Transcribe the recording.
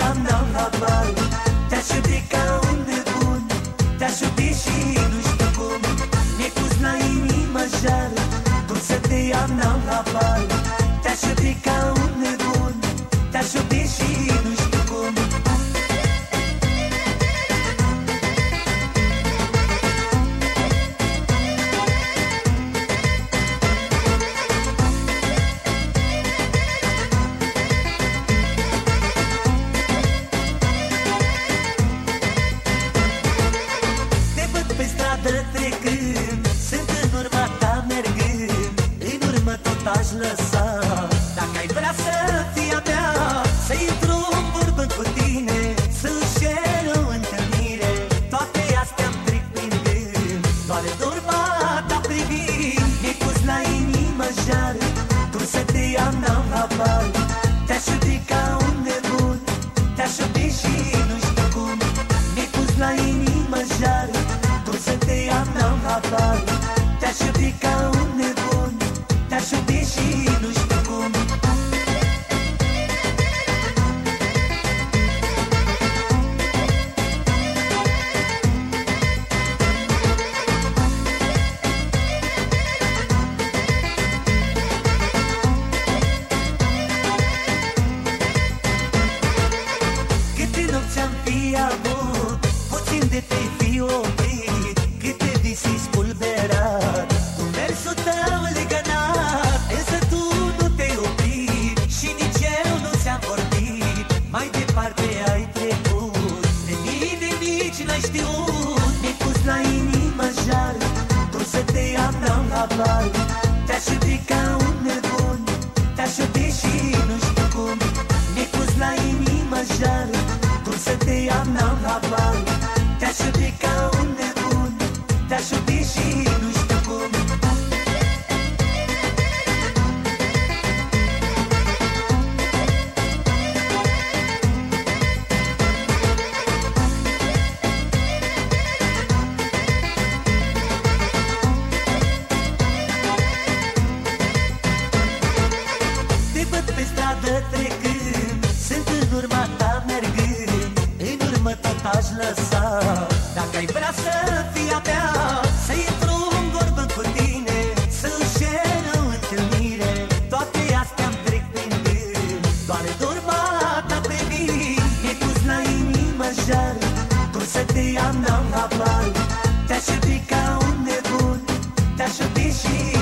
am n-am habar Te-aș iubi ca un nebun Te-aș iubi și urmă tot aș lăsa. Dacă ai vrea să fii a mea Să intru în vorbă cu tine Să cer o întâlnire. Toate astea-mi trec prin gând Doar în urma ta privind. Mi-ai pus la inimă jar Cum să te iau n-am habar Te-aș iubi ca un nebun Te-aș iubi și nu știu cum. Mi-ai pus la inimă jar Cum să te iau n-am habar Te-aș iubi ca un nebun fi avut. Puțin de te fi oprit Câte visi spulberat Cu mersul tău legănat Însă tu nu te-ai oprit Și nici eu nu ți-am vorbit. Mai departe ai trecut De mine nici n-ai știut. Mi-ai pus la inimă jar Cum să te iau n-am habar. Te-aș iubi ca un nebun Te-aș iubi și nu știu cum. Mi-ai pus la inimă jar Cum să te iau n-am habar Te-aș iubi ca un nebun Te-aș iubi și nu știu cum. Te văd pe stradă trecând Sunt în urma ta. mergând În urmă tot aș lăsa. Dacă ai vrea să fii a mea Să intru în vorbă cu tine Să cer o întâlnire. Toate astea-mi trec prin gând Doar în urma ta privind Mi-ai pus la inimă jar Cum să te iau n-am habar Te-aș iubi ca un nebun Te-aș iubi și